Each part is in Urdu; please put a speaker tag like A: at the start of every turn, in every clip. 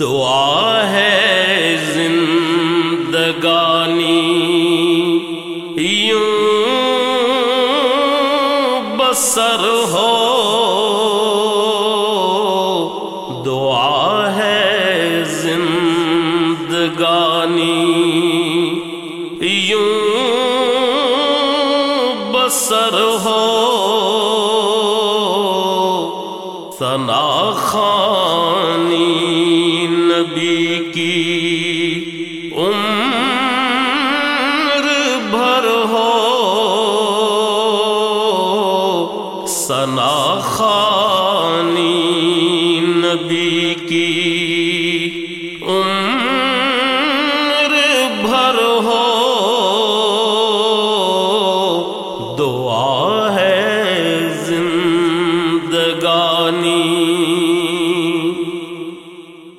A: دعا ہے زندگانی۔ یوں بسر ہو۔ دعا ہے زندگانی۔ یوں بسر ہو۔ ثنا خانی۔ خانی نبی کی عمر بھر ہو۔ دعا ہے زندگانی۔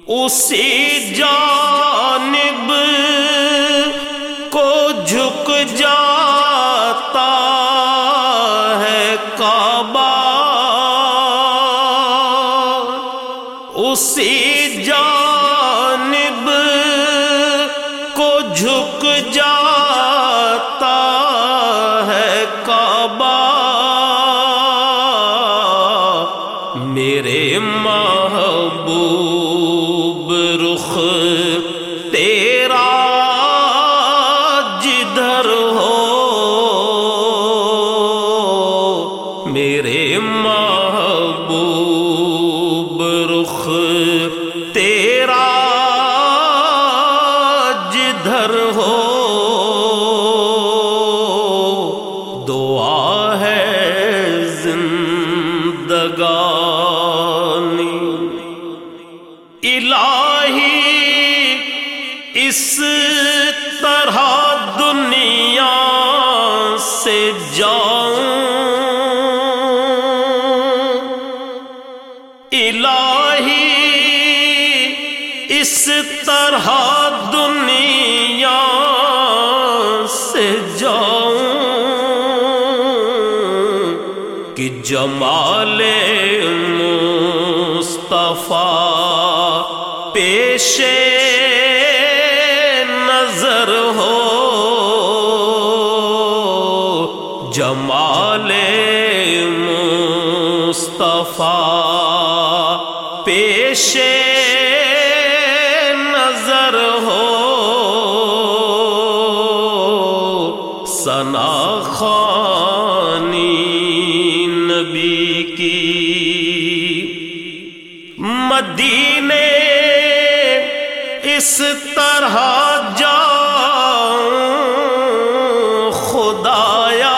A: اسی جانب اسی جانب کو جھک جاتا ہے کعبہ۔ میرے محبوب رخ تیرا جدھر ہو۔ میرے محبوب زندگانی الہی اس طرح دنیا سے جاؤں۔ الہی اس طرح کہ جمال مصطفیٰ پیش نظر ہو۔ جمال مصطفیٰ پیش نظر ہو۔ سنا خانی طرح جاؤں خدایا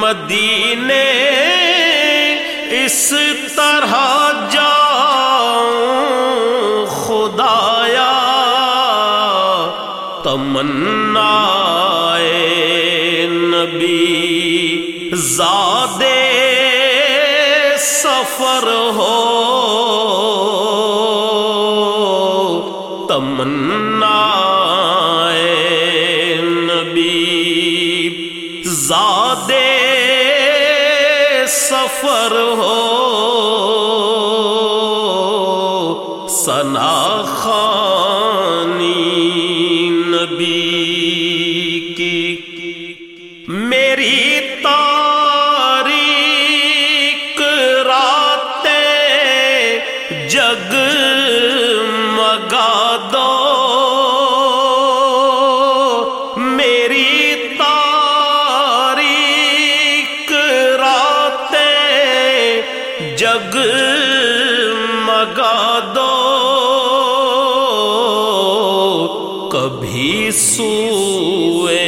A: مدینے اس طرح جاؤں خدایا تمنا نبی زادے تمنا نبی زادے سفر ہو سنا خان دو کبھی سوئے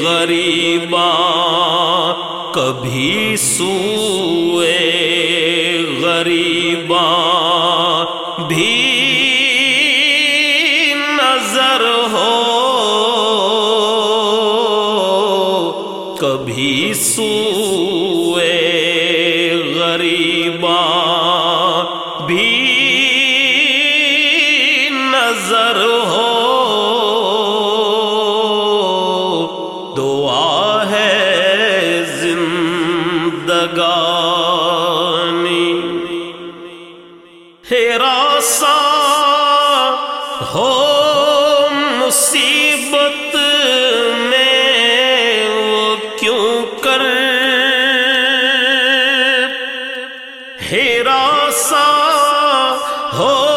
A: غریباں کبھی سوئے غریباں۔ بھی نظر ہو کبھی سوئے غریباں۔ بھی نظر ہو۔ دعا ہے زندگانی۔ ہراساں ہو مصیبت میں وہ کیوں کر۔ ہراساں ہو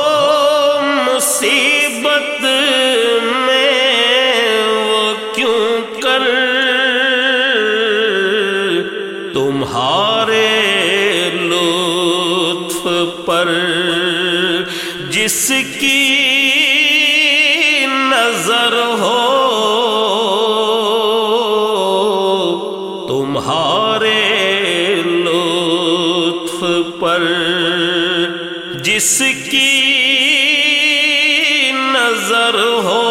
A: جس کی نظر ہو تمہارے لطف پر جس کی نظر ہو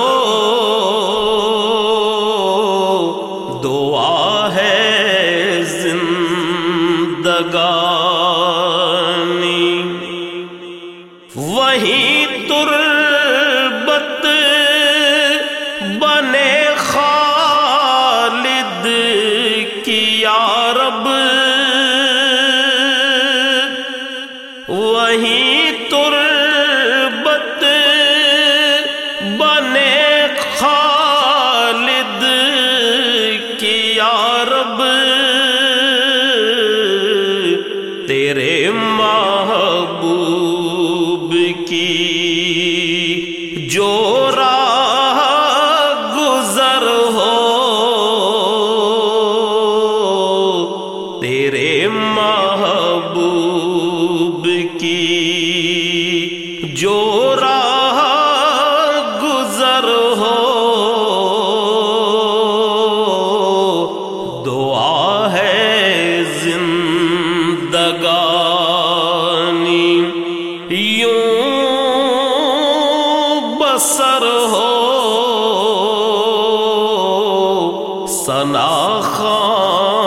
A: دعا ہے زندگانی رب وہی تربت بنے خالد کی رب۔ سنا خان